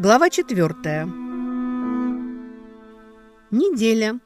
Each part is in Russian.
Глава четвертая. Неделя.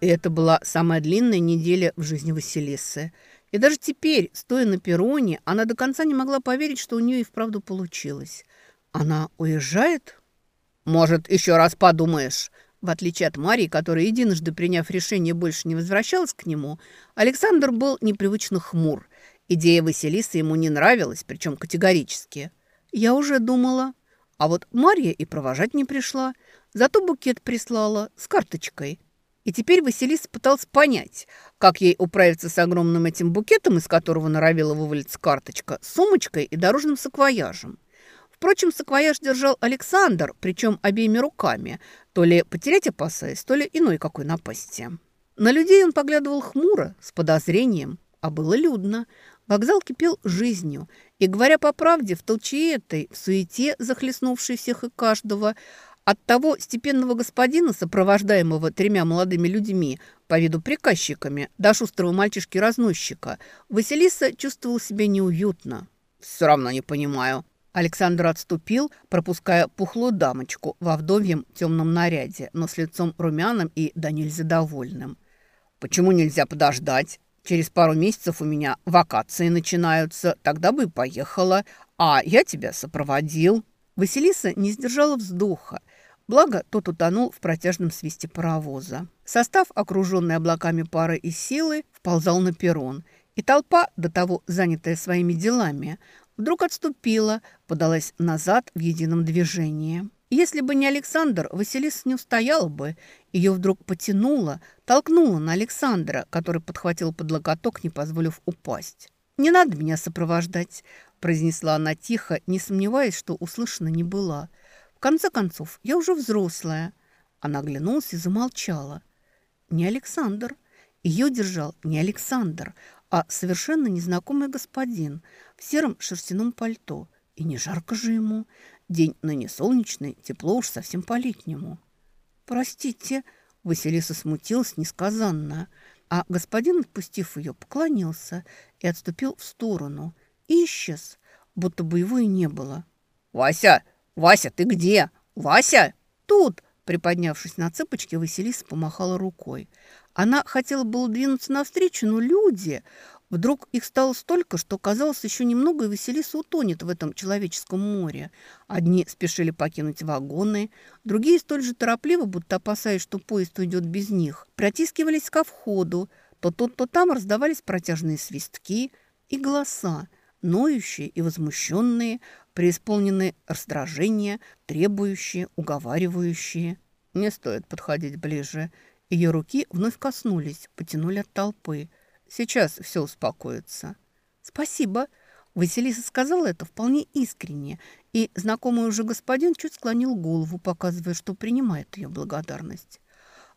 И это была самая длинная неделя в жизни Василисы. И даже теперь, стоя на перроне, она до конца не могла поверить, что у нее и вправду получилось. Она уезжает? Может, еще раз подумаешь? В отличие от Марии, которая, единожды приняв решение, больше не возвращалась к нему, Александр был непривычно хмур. Идея Василисы ему не нравилась, причем категорически. «Я уже думала». А вот Марья и провожать не пришла, зато букет прислала с карточкой. И теперь Василиса пытался понять, как ей управиться с огромным этим букетом, из которого норовила вывалиться карточка, сумочкой и дорожным саквояжем. Впрочем, саквояж держал Александр, причем обеими руками, то ли потерять опасаясь, то ли иной какой напасти. На людей он поглядывал хмуро, с подозрением, а было людно. Вокзал кипел жизнью, и, говоря по правде, в толчее этой, в суете, захлестнувшей всех и каждого, от того степенного господина, сопровождаемого тремя молодыми людьми, по виду приказчиками, до шустрого мальчишки-разносчика, Василиса чувствовала себя неуютно. «Все равно не понимаю», Александр отступил, пропуская пухлую дамочку во вдовьем темном наряде, но с лицом румяным и да нельзя довольным. «Почему нельзя подождать? Через пару месяцев у меня вакации начинаются, тогда бы и поехала, а я тебя сопроводил». Василиса не сдержала вздоха, благо тот утонул в протяжном свисте паровоза. Состав, окруженный облаками пары и силы, вползал на перрон, и толпа, до того занятая своими делами, вдруг отступила, подалась назад в едином движении. Если бы не Александр, Василиса не устояла бы. Ее вдруг потянуло, толкнуло на Александра, который подхватил под локоток, не позволив упасть. «Не надо меня сопровождать», – произнесла она тихо, не сомневаясь, что услышана не была. «В конце концов, я уже взрослая». Она оглянулась и замолчала. «Не Александр». Ее держал не Александр, а совершенно незнакомый господин в сером шерстяном пальто. И не жарко же ему. День ныне солнечный, тепло уж совсем по-летнему. «Простите», — Василиса смутилась несказанно, а господин, отпустив ее, поклонился и отступил в сторону. И исчез, будто бы его и не было. «Вася! Вася, ты где? Вася!» «Тут!» Приподнявшись на цыпочки, Василиса помахала рукой. Она хотела было двинуться навстречу, но люди... Вдруг их стало столько, что казалось еще немного, и Василиса утонет в этом человеческом море. Одни спешили покинуть вагоны, другие столь же торопливо, будто опасаясь, что поезд уйдет без них, протискивались ко входу. То тут, то там раздавались протяжные свистки и голоса, ноющие и возмущенные, преисполненные раздражения, требующие, уговаривающие. Не стоит подходить ближе. Ее руки вновь коснулись, потянули от толпы. Сейчас все успокоится. «Спасибо». Василиса сказала это вполне искренне, и знакомый уже господин чуть склонил голову, показывая, что принимает ее благодарность.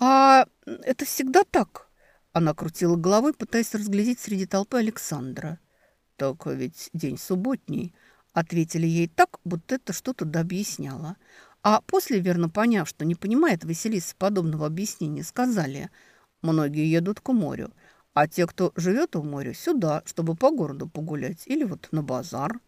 «А это всегда так?» Она крутила головой, пытаясь разглядеть среди толпы Александра. «Так ведь день субботний», — ответили ей так, будто это что-то дообъясняло. А после, верно поняв, что не понимает Василиса подобного объяснения, сказали, многие едут к морю, а те, кто живет у моря, сюда, чтобы по городу погулять или вот на базар.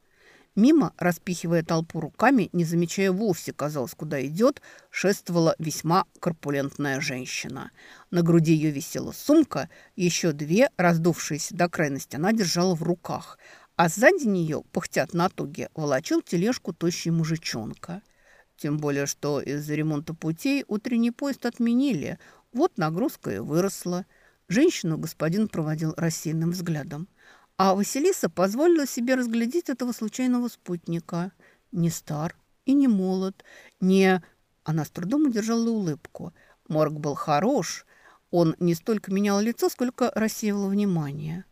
Мимо, распихивая толпу руками, не замечая вовсе, казалось, куда идет, шествовала весьма корпулентная женщина. На груди ее висела сумка, еще две, раздувшиеся до крайности, она держала в руках, а сзади нее, пыхтят на туге, волочил тележку тощий мужичонка – тем более, что из-за ремонта путей утренний поезд отменили. Вот нагрузка и выросла. Женщину господин проводил рассеянным взглядом. А Василиса позволила себе разглядеть этого случайного спутника. Не стар и не молод, не... Она с трудом удержала улыбку. Морг был хорош. Он не столько менял лицо, сколько рассеивал внимание.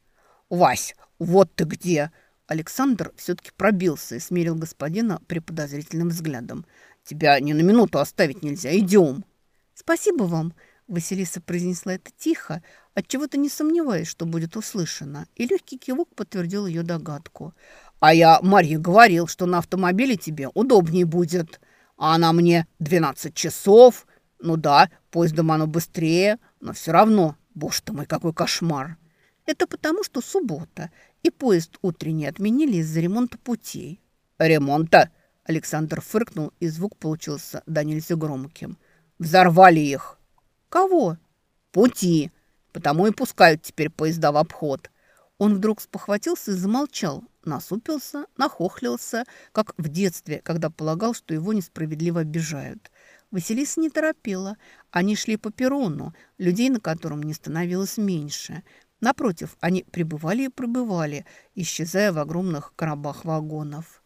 «Вась, вот ты где!» Александр все-таки пробился и смерил господина преподозрительным взглядом. Тебя ни на минуту оставить нельзя. Идем. Спасибо вам. Василиса произнесла это тихо, отчего-то не сомневаясь, что будет услышано, и легкий кивок подтвердил ее догадку. «А я Марье говорил, что на автомобиле тебе удобнее будет. А она мне 12 часов. Ну да, поездом оно быстрее, но все равно, боже ты мой, какой кошмар!» «Это потому, что суббота, и поезд утренний отменили из-за ремонта путей». «Ремонта?» Александр фыркнул, и звук получился да нельзя громким. «Взорвали их!» «Кого?» «Пути! Потому и пускают теперь поезда в обход». Он вдруг спохватился и замолчал, насупился, нахохлился, как в детстве, когда полагал, что его несправедливо обижают. Василиса не торопила. Они шли по перрону, людей на котором не становилось меньше. Напротив, они пребывали и пребывали, исчезая в огромных коробах вагонов.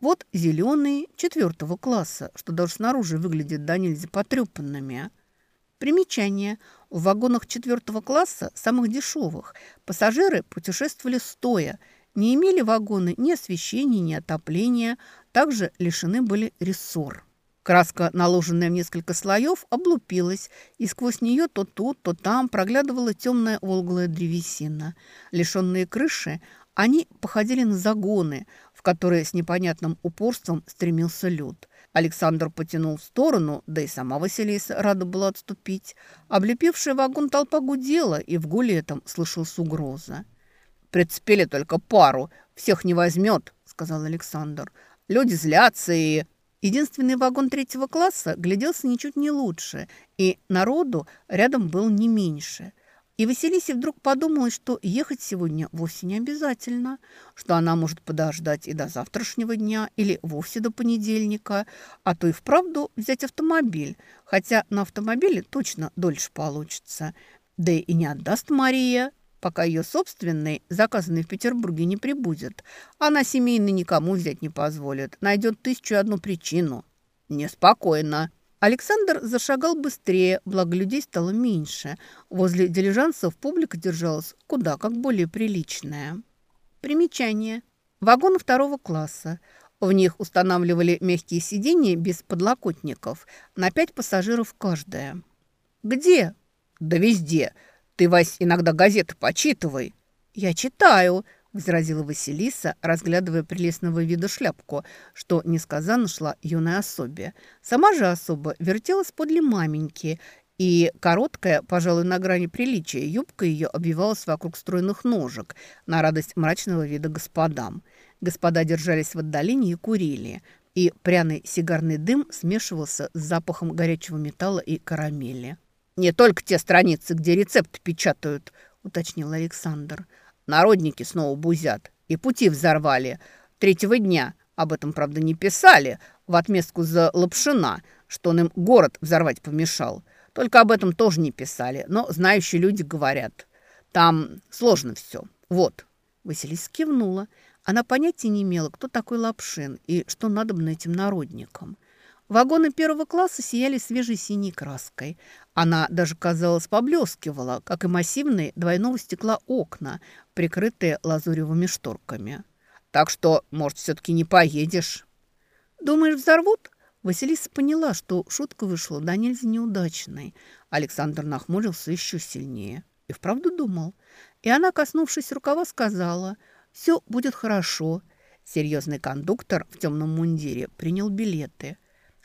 Вот зеленые четвертого класса, что даже снаружи выглядят до нельзя потрепанными. Примечание. В вагонах четвертого класса, самых дешевых, пассажиры путешествовали стоя, не имели вагоны ни освещения, ни отопления, также лишены были рессор. Краска, наложенная в несколько слоев, облупилась, и сквозь нее то тут, то там проглядывала темная волглая древесина. Лишенные крыши, они походили на загоны, в которые с непонятным упорством стремился люд. Александр потянул в сторону, да и сама Василиса рада была отступить. Облепившая вагон толпа гудела, и в гуле этом слышалась угроза. «Прицепили только пару, всех не возьмет», — сказал Александр. «Люди злятся и...» Единственный вагон третьего класса гляделся ничуть не лучше, и народу рядом был не меньше. И Василисе вдруг подумалось, что ехать сегодня вовсе не обязательно, что она может подождать и до завтрашнего дня, или вовсе до понедельника, а то и вправду взять автомобиль, хотя на автомобиле точно дольше получится. Да и не отдаст Мария, пока ее собственный, заказанный в Петербурге, не прибудет. Она семейный никому взять не позволит. Найдет тысячу и одну причину. Неспокойно. Александр зашагал быстрее, благо людей стало меньше. Возле дилижансов публика держалась куда как более приличная. Примечание. Вагоны второго класса. В них устанавливали мягкие сиденья без подлокотников, на пять пассажиров каждая. «Где?» «Да везде. Ты, Вась, иногда газеты почитывай». «Я читаю», – возразила Василиса, разглядывая прелестного вида шляпку, что несказанно шла юной особе. Сама же особа вертелась подле маменьки, и короткая, пожалуй, на грани приличия, юбка ее обвивалась вокруг стройных ножек, на радость мрачного вида господам. Господа держались в отдалении и курили, и пряный сигарный дым смешивался с запахом горячего металла и карамели. «Не только те страницы, где рецепты печатают», — уточнил Александр. «Народники снова бузят и пути взорвали. Третьего дня, об этом, правда, не писали, в отместку за Лапшина, что он им город взорвать помешал. Только об этом тоже не писали, но знающие люди говорят. Там сложно все. Вот». Василиса кивнула. Она понятия не имела, кто такой Лапшин и что надо бы этим народникам. Вагоны первого класса сияли свежей синей краской. Она даже, казалось, поблескивала, как и массивные двойного стекла окна, прикрытые лазуревыми шторками. «Так что, может, все-таки не поедешь?» «Думаешь, взорвут?» Василиса поняла, что шутка вышла да нельзя неудачной. Александр нахмурился еще сильнее. И вправду думал. И она, коснувшись рукава, сказала, «Все будет хорошо». Серьезный кондуктор в темном мундире принял билеты.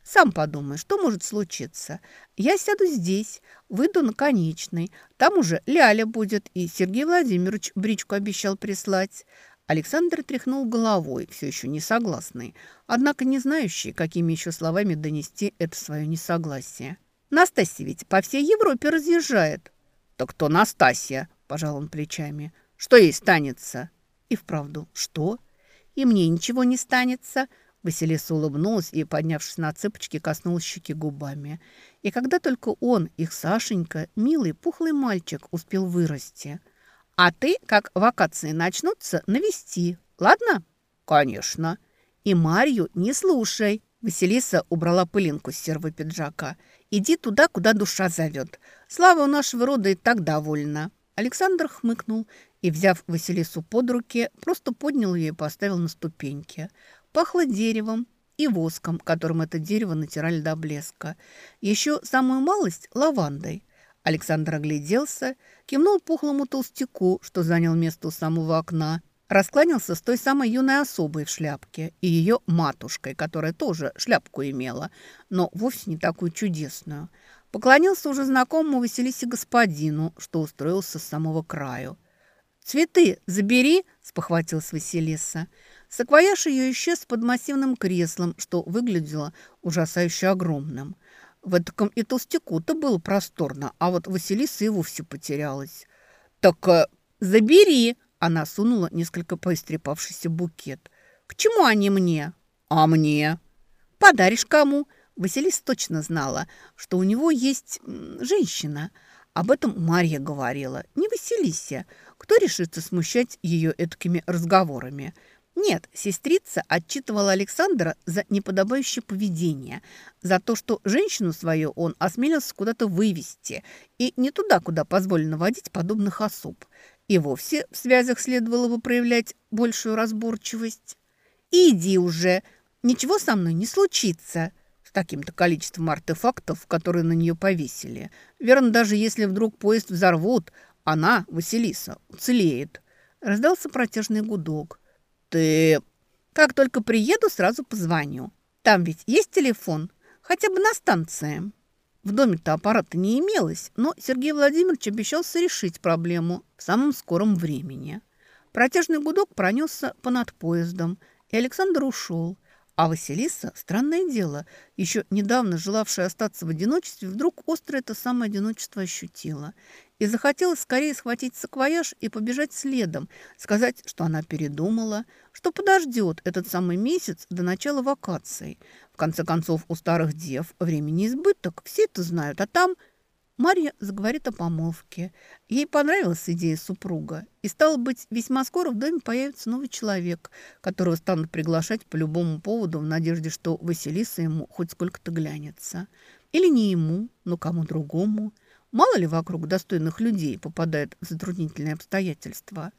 Сам подумай, что может случиться. Я сяду здесь, выйду на конечный. Там уже Ляля будет, и Сергей Владимирович бричку обещал прислать. Александр тряхнул головой, все еще не согласный, однако не знающий, какими еще словами донести это свое несогласие. «Настасья ведь по всей Европе разъезжает». «Так кто Настасья?» – пожал он плечами. «Что ей станется?» «И вправду, что?» «И мне ничего не станется», Василиса улыбнулась и, поднявшись на цыпочки, коснулась щеки губами. И когда только он, их Сашенька, милый, пухлый мальчик, успел вырасти. «А ты, как вакации начнутся, навести, ладно?» «Конечно». «И Марью не слушай». Василиса убрала пылинку с серого пиджака. «Иди туда, куда душа зовет. Слава у нашего рода и так довольна». Александр хмыкнул и, взяв Василису под руки, просто поднял ее и поставил на ступеньки. Пахло деревом и воском, которым это дерево натирали до блеска. Еще самую малость – лавандой. Александр огляделся, кивнул пухлому толстяку, что занял место у самого окна, раскланялся с той самой юной особой в шляпке и ее матушкой, которая тоже шляпку имела, но вовсе не такую чудесную. Поклонился уже знакомому Василисе господину, что устроился с самого краю. «Цветы забери!» – спохватилась Василиса. Саквояж ее исчез под массивным креслом, что выглядело ужасающе огромным. В этом и толстяку-то было просторно, а вот Василиса и вовсе потерялась. «Так э, забери!» – она сунула несколько поистрепавшийся букет. «К чему они мне?» «А мне?» «Подаришь кому?» Василиса точно знала, что у него есть женщина. Об этом Марья говорила. Не Василисе. Кто решится смущать ее этакими разговорами? Нет, сестрица отчитывала Александра за неподобающее поведение, за то, что женщину свою он осмелился куда-то вывести, и не туда, куда позволено водить подобных особ. И вовсе в связях следовало бы проявлять большую разборчивость. «Иди уже! Ничего со мной не случится!» С таким-то количеством артефактов, которые на нее повесили. Верно, даже если вдруг поезд взорвут, она, Василиса, уцелеет. Раздался протяжный гудок. «Ты...» «Как только приеду, сразу позвоню. Там ведь есть телефон? Хотя бы на станции». В доме-то аппарата не имелось, но Сергей Владимирович обещался решить проблему в самом скором времени. Протяжный гудок пронесся понад поездом, и Александр ушел – а Василиса, странное дело, еще недавно желавшая остаться в одиночестве, вдруг остро это самое одиночество ощутила. И захотела скорее схватить саквояж и побежать следом, сказать, что она передумала, что подождет этот самый месяц до начала вакаций. В конце концов, у старых дев времени избыток, все это знают, а там Марья заговорит о помолвке. Ей понравилась идея супруга. И, стало быть, весьма скоро в доме появится новый человек, которого станут приглашать по любому поводу в надежде, что Василиса ему хоть сколько-то глянется. Или не ему, но кому другому. Мало ли вокруг достойных людей попадает в затруднительные обстоятельства.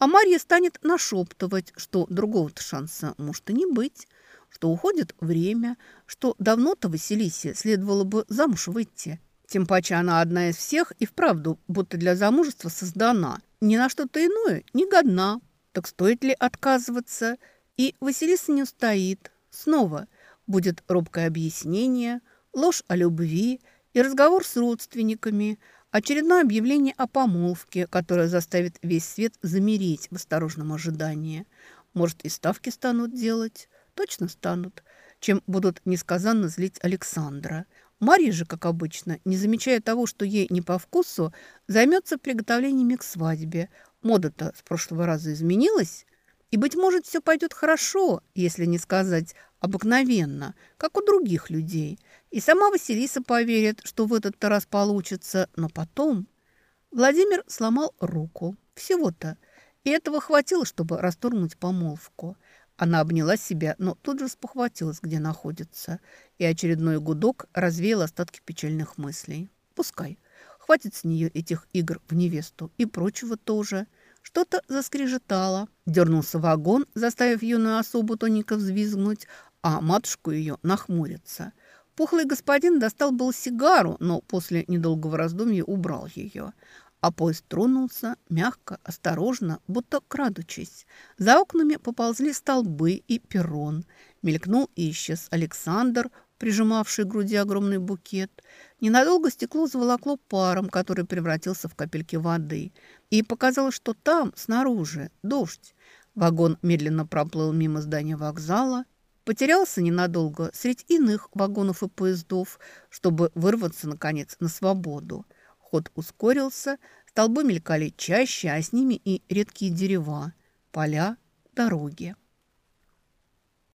А Марья станет нашептывать, что другого-то шанса может и не быть, что уходит время, что давно-то Василисе следовало бы замуж выйти – тем паче она одна из всех и вправду будто для замужества создана. Ни на что-то иное не годна. Так стоит ли отказываться? И Василиса не устоит. Снова будет робкое объяснение, ложь о любви и разговор с родственниками, очередное объявление о помолвке, которое заставит весь свет замереть в осторожном ожидании. Может, и ставки станут делать? Точно станут, чем будут несказанно злить Александра – Марья же, как обычно, не замечая того, что ей не по вкусу, займется приготовлениями к свадьбе. Мода-то с прошлого раза изменилась. И, быть может, все пойдет хорошо, если не сказать обыкновенно, как у других людей. И сама Василиса поверит, что в этот раз получится. Но потом Владимир сломал руку. Всего-то. И этого хватило, чтобы расторгнуть помолвку. Она обняла себя, но тут же спохватилась, где находится, и очередной гудок развеял остатки печальных мыслей. Пускай. Хватит с нее этих игр в невесту и прочего тоже. Что-то заскрежетало. Дернулся вагон, заставив юную особу тоненько взвизгнуть, а матушку ее нахмуриться. Пухлый господин достал был сигару, но после недолгого раздумья убрал ее. А поезд тронулся мягко, осторожно, будто крадучись. За окнами поползли столбы и перрон. Мелькнул и исчез Александр, прижимавший к груди огромный букет. Ненадолго стекло заволокло паром, который превратился в капельки воды. И показалось, что там, снаружи, дождь. Вагон медленно проплыл мимо здания вокзала, потерялся ненадолго среди иных вагонов и поездов, чтобы вырваться, наконец, на свободу. Ход ускорился, столбы мелькали чаще, а с ними и редкие дерева, поля, дороги.